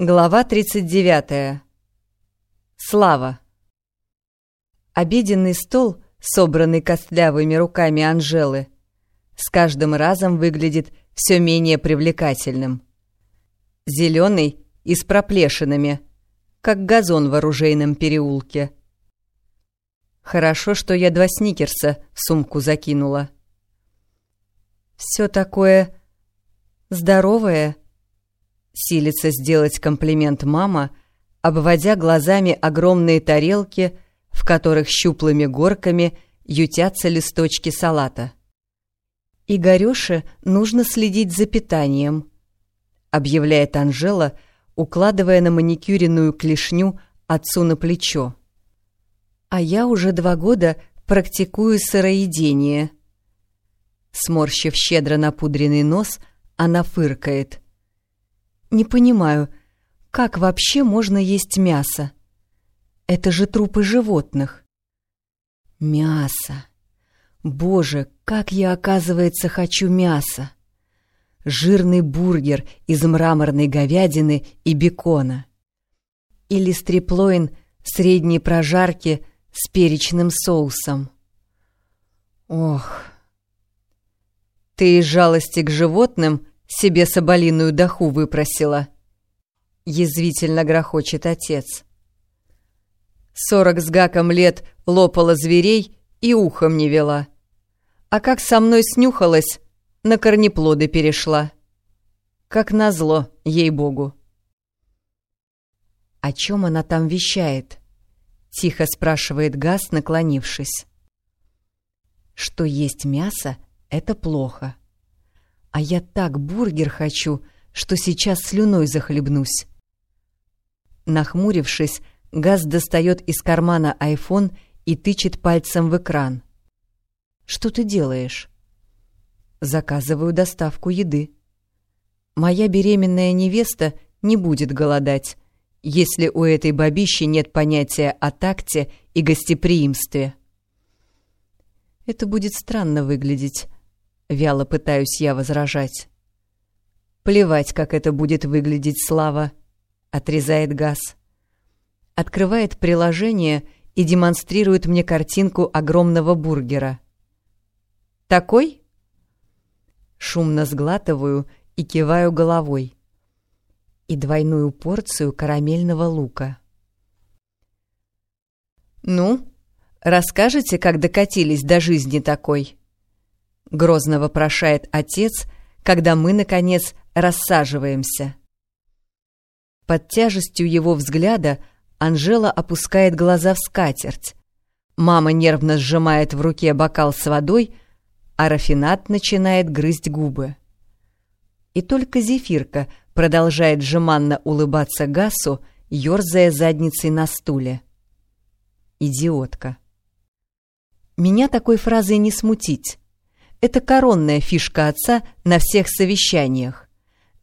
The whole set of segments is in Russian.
Глава 39. Слава. Обеденный стол, собранный костлявыми руками Анжелы, с каждым разом выглядит все менее привлекательным. Зеленый и с проплешинами, как газон в оружейном переулке. Хорошо, что я два сникерса в сумку закинула. Все такое здоровое, силится сделать комплимент мама, обводя глазами огромные тарелки, в которых щуплыми горками ютятся листочки салата. «Игорёше нужно следить за питанием», — объявляет Анжела, укладывая на маникюренную клешню отцу на плечо. «А я уже два года практикую сыроедение». Сморщив щедро напудренный нос, она фыркает. «Не понимаю, как вообще можно есть мясо? Это же трупы животных». «Мясо! Боже, как я, оказывается, хочу мяса!» Жирный бургер из мраморной говядины и бекона. Или стриплоин средней прожарки с перечным соусом. Ох! Ты из жалости к животным себе соболиную доху выпросила. Язвительно грохочет отец. Сорок с гаком лет лопала зверей и ухом не вела. А как со мной снюхалась, на корнеплоды перешла. Как назло, ей-богу. «О чем она там вещает?» — тихо спрашивает Газ, наклонившись. «Что есть мясо, это плохо. А я так бургер хочу, что сейчас слюной захлебнусь. Нахмурившись, Газ достает из кармана айфон и тычет пальцем в экран. «Что ты делаешь?» «Заказываю доставку еды. Моя беременная невеста не будет голодать, если у этой бабищи нет понятия о такте и гостеприимстве». «Это будет странно выглядеть», Вяло пытаюсь я возражать. Плевать, как это будет выглядеть, Слава. Отрезает газ. Открывает приложение и демонстрирует мне картинку огромного бургера. «Такой?» Шумно сглатываю и киваю головой. И двойную порцию карамельного лука. «Ну, расскажете, как докатились до жизни такой?» — грозно вопрошает отец, когда мы, наконец, рассаживаемся. Под тяжестью его взгляда Анжела опускает глаза в скатерть. Мама нервно сжимает в руке бокал с водой, а Рафинат начинает грызть губы. И только Зефирка продолжает жеманно улыбаться Гасу, ерзая задницей на стуле. Идиотка. Меня такой фразой не смутить. Это коронная фишка отца на всех совещаниях.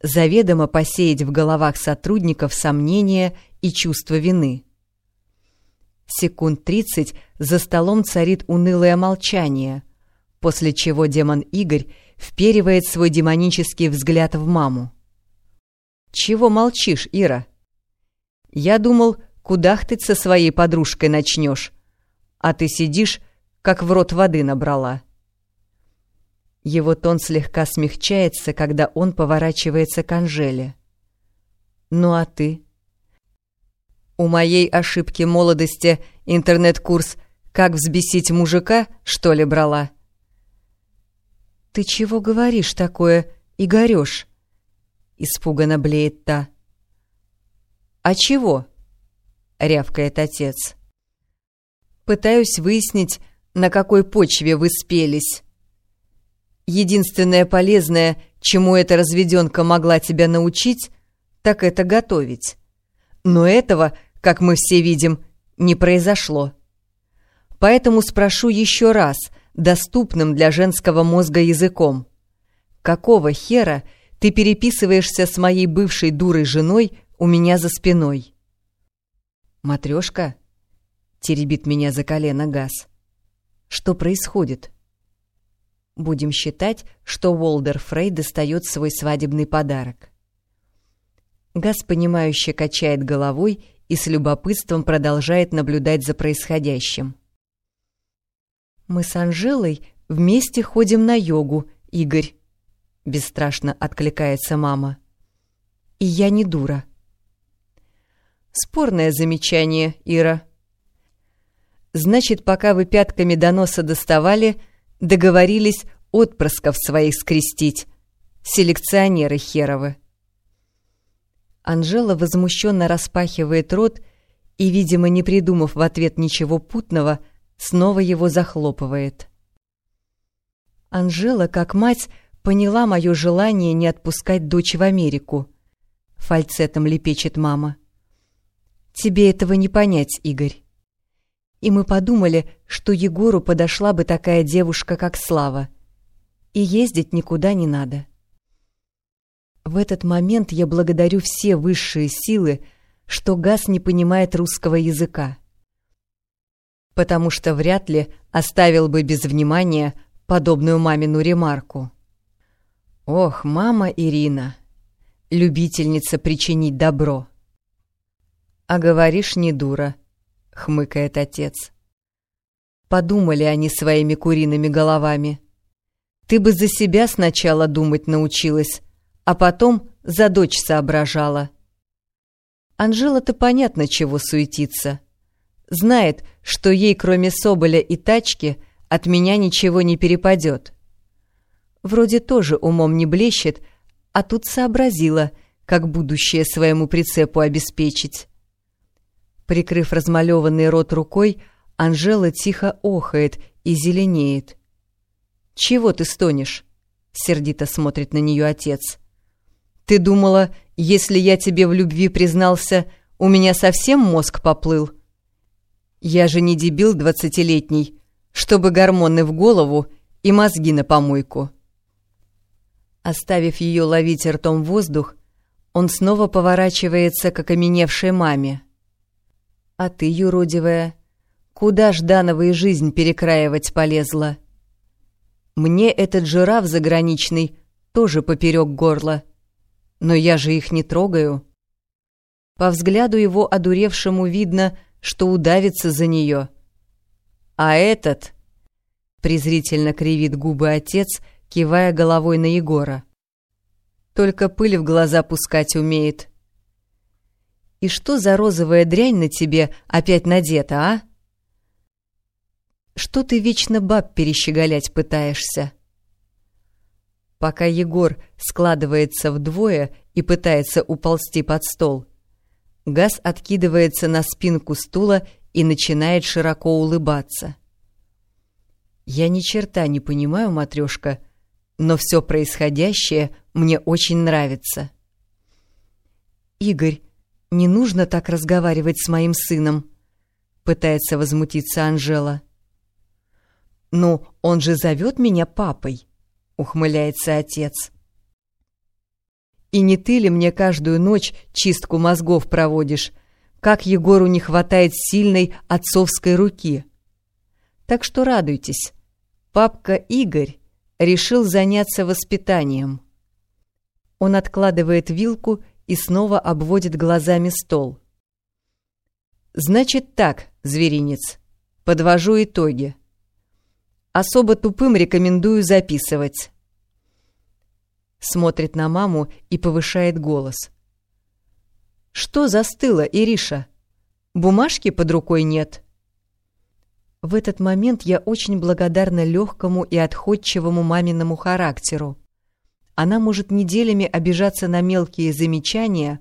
Заведомо посеять в головах сотрудников сомнения и чувство вины. Секунд тридцать за столом царит унылое молчание, после чего демон Игорь вперивает свой демонический взгляд в маму. «Чего молчишь, Ира? Я думал, кудахтать со своей подружкой начнешь, а ты сидишь, как в рот воды набрала». Его тон слегка смягчается, когда он поворачивается к Анжеле. «Ну а ты?» «У моей ошибки молодости интернет-курс «Как взбесить мужика» что ли брала?» «Ты чего говоришь такое, Игорёш?» Испуганно блеет та. «А чего?» — рявкает отец. «Пытаюсь выяснить, на какой почве вы спелись». Единственное полезное, чему эта разведенка могла тебя научить, так это готовить. Но этого, как мы все видим, не произошло. Поэтому спрошу еще раз, доступным для женского мозга языком. Какого хера ты переписываешься с моей бывшей дурой женой у меня за спиной? Матрешка теребит меня за колено газ. Что происходит? Будем считать, что Уолдер Фрей достает свой свадебный подарок. Газ, понимающе качает головой и с любопытством продолжает наблюдать за происходящим. «Мы с Анжелой вместе ходим на йогу, Игорь», — бесстрашно откликается мама. «И я не дура». «Спорное замечание, Ира», Значит, пока вы пятками до носа доставали, договорились отпрысков своих скрестить. Селекционеры херовы. Анжела возмущенно распахивает рот и, видимо, не придумав в ответ ничего путного, снова его захлопывает. Анжела, как мать, поняла мое желание не отпускать дочь в Америку. Фальцетом лепечет мама. Тебе этого не понять, Игорь и мы подумали, что Егору подошла бы такая девушка, как Слава. И ездить никуда не надо. В этот момент я благодарю все высшие силы, что Газ не понимает русского языка. Потому что вряд ли оставил бы без внимания подобную мамину ремарку. Ох, мама Ирина, любительница причинить добро. А говоришь, не дура —— хмыкает отец. Подумали они своими куриными головами. Ты бы за себя сначала думать научилась, а потом за дочь соображала. Анжела-то понятно, чего суетиться. Знает, что ей, кроме Соболя и тачки, от меня ничего не перепадет. Вроде тоже умом не блещет, а тут сообразила, как будущее своему прицепу обеспечить. Прикрыв размалеванный рот рукой, Анжела тихо охает и зеленеет. «Чего ты стонешь?» — сердито смотрит на нее отец. «Ты думала, если я тебе в любви признался, у меня совсем мозг поплыл? Я же не дебил двадцатилетний, чтобы гормоны в голову и мозги на помойку». Оставив ее ловить ртом воздух, он снова поворачивается к окаменевшей маме. А ты, юродивая, куда Жданова и жизнь перекраивать полезла? Мне этот жираф заграничный тоже поперек горла. Но я же их не трогаю. По взгляду его одуревшему видно, что удавится за нее. А этот... Презрительно кривит губы отец, кивая головой на Егора. Только пыль в глаза пускать умеет. И что за розовая дрянь на тебе опять надета, а? Что ты вечно баб перещеголять пытаешься? Пока Егор складывается вдвое и пытается уползти под стол, Газ откидывается на спинку стула и начинает широко улыбаться. «Я ни черта не понимаю, матрешка, но все происходящее мне очень нравится». «Игорь, «Не нужно так разговаривать с моим сыном», — пытается возмутиться Анжела. «Ну, он же зовет меня папой», — ухмыляется отец. «И не ты ли мне каждую ночь чистку мозгов проводишь, как Егору не хватает сильной отцовской руки? Так что радуйтесь, папка Игорь решил заняться воспитанием». Он откладывает вилку и снова обводит глазами стол. «Значит так, зверинец, подвожу итоги. Особо тупым рекомендую записывать». Смотрит на маму и повышает голос. «Что застыло, Ириша? Бумажки под рукой нет?» В этот момент я очень благодарна легкому и отходчивому маминому характеру. Она может неделями обижаться на мелкие замечания,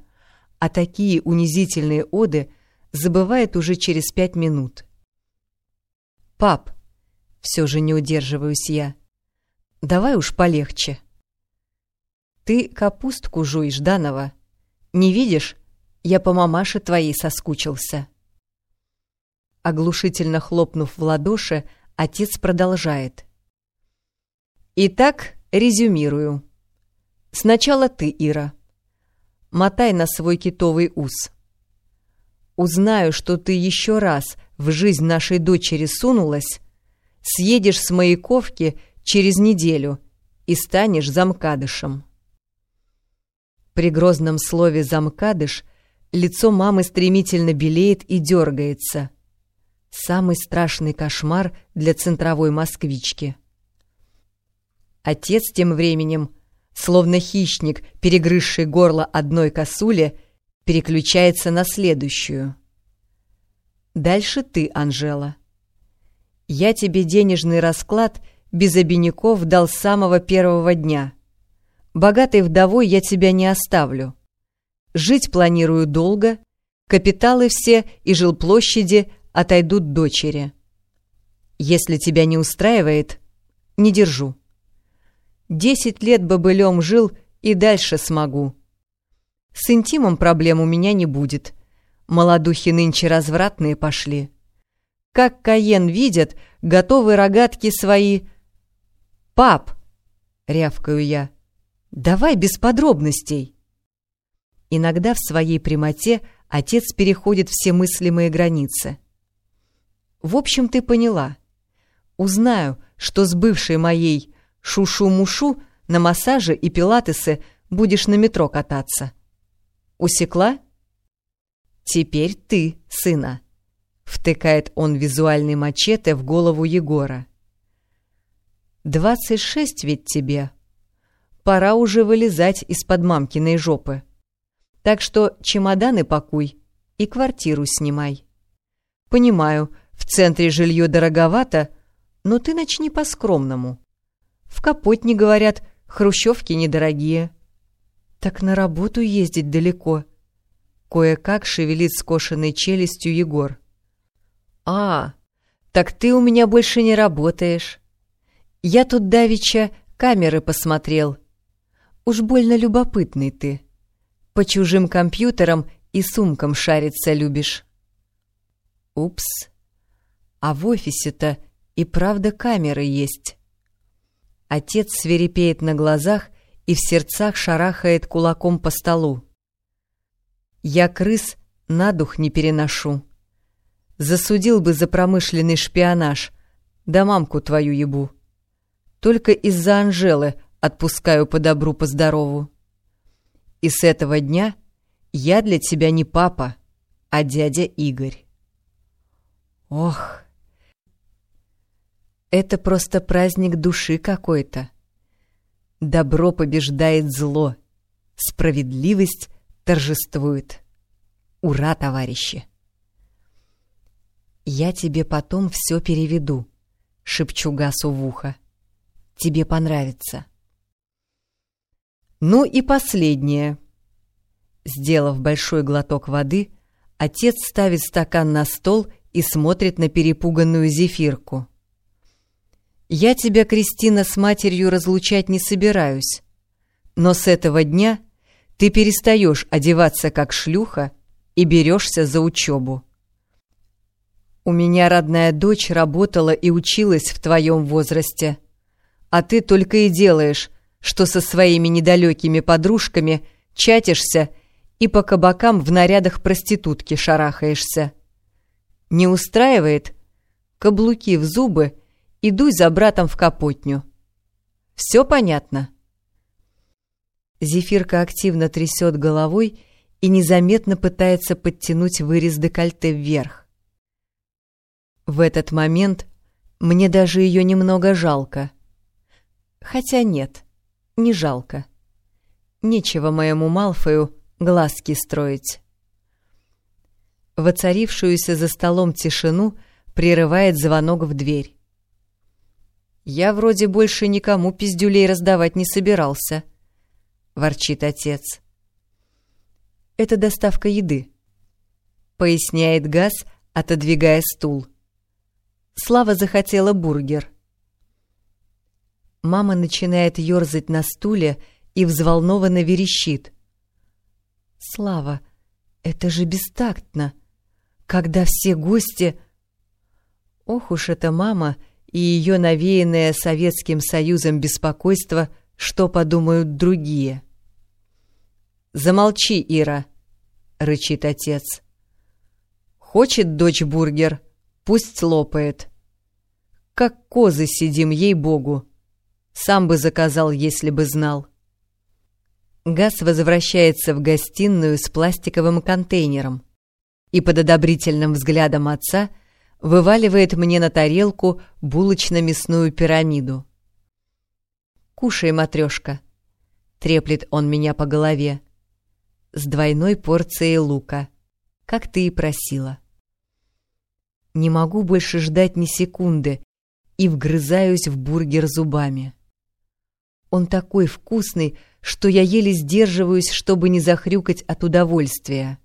а такие унизительные оды забывает уже через пять минут. «Пап», — все же не удерживаюсь я, — «давай уж полегче». «Ты капустку жуй, Жданова. Не видишь, я по мамаше твоей соскучился». Оглушительно хлопнув в ладоши, отец продолжает. «Итак, резюмирую». Сначала ты, Ира. Мотай на свой китовый ус. Узнаю, что ты еще раз в жизнь нашей дочери сунулась, съедешь с Маяковки через неделю и станешь замкадышем. При грозном слове «замкадыш» лицо мамы стремительно белеет и дергается. Самый страшный кошмар для центровой москвички. Отец тем временем, словно хищник, перегрызший горло одной косуле, переключается на следующую. Дальше ты, Анжела. Я тебе денежный расклад без обиняков дал с самого первого дня. Богатой вдовой я тебя не оставлю. Жить планирую долго, капиталы все и жилплощади отойдут дочери. Если тебя не устраивает, не держу. Десять лет бобылем жил и дальше смогу. С интимом проблем у меня не будет. Молодухи нынче развратные пошли. Как Каен видят, готовы рогатки свои. «Пап!» — рявкаю я. «Давай без подробностей!» Иногда в своей прямоте отец переходит все мыслимые границы. В общем, ты поняла. Узнаю, что с бывшей моей Шушу-мушу на массаже и пилатесы будешь на метро кататься. Усекла? Теперь ты, сына. Втыкает он визуальный мачете в голову Егора. «Двадцать шесть ведь тебе. Пора уже вылезать из-под мамкиной жопы. Так что чемоданы пакуй и квартиру снимай. Понимаю, в центре жилье дороговато, но ты начни по-скромному. В Капотне, говорят, хрущевки недорогие. Так на работу ездить далеко. Кое-как шевелит скошенной челюстью Егор. А, так ты у меня больше не работаешь. Я тут давеча камеры посмотрел. Уж больно любопытный ты. По чужим компьютерам и сумкам шариться любишь. Упс. А в офисе-то и правда камеры есть. Отец свирепеет на глазах и в сердцах шарахает кулаком по столу. Я крыс на дух не переношу. Засудил бы за промышленный шпионаж, да мамку твою ебу. Только из-за Анжелы отпускаю по добру, по здорову. И с этого дня я для тебя не папа, а дядя Игорь. Ох! Это просто праздник души какой-то. Добро побеждает зло. Справедливость торжествует. Ура, товарищи! «Я тебе потом все переведу», — шепчу Гасу в ухо. «Тебе понравится». Ну и последнее. Сделав большой глоток воды, отец ставит стакан на стол и смотрит на перепуганную зефирку. Я тебя, Кристина, с матерью разлучать не собираюсь. Но с этого дня ты перестаешь одеваться как шлюха и берешься за учебу. У меня родная дочь работала и училась в твоем возрасте, а ты только и делаешь, что со своими недалекими подружками чатишься и по кабакам в нарядах проститутки шарахаешься. Не устраивает? Каблуки в зубы — Идуй за братом в Капотню. Все понятно?» Зефирка активно трясет головой и незаметно пытается подтянуть вырез декольте вверх. В этот момент мне даже ее немного жалко. Хотя нет, не жалко. Нечего моему Малфою глазки строить. Воцарившуюся за столом тишину прерывает звонок в дверь. Я вроде больше никому пиздюлей раздавать не собирался, — ворчит отец. Это доставка еды, — поясняет Газ, отодвигая стул. Слава захотела бургер. Мама начинает ерзать на стуле и взволнованно верещит. «Слава, это же бестактно! Когда все гости...» Ох уж эта мама — и ее навеянное Советским Союзом беспокойство, что подумают другие. «Замолчи, Ира!» — рычит отец. «Хочет дочь бургер, пусть лопает. Как козы сидим, ей-богу. Сам бы заказал, если бы знал». Газ возвращается в гостиную с пластиковым контейнером и под одобрительным взглядом отца вываливает мне на тарелку булочно-мясную пирамиду. «Кушай, матрешка», — треплет он меня по голове, с двойной порцией лука, как ты и просила. Не могу больше ждать ни секунды и вгрызаюсь в бургер зубами. Он такой вкусный, что я еле сдерживаюсь, чтобы не захрюкать от удовольствия.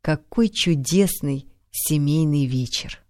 Какой чудесный семейный вечер!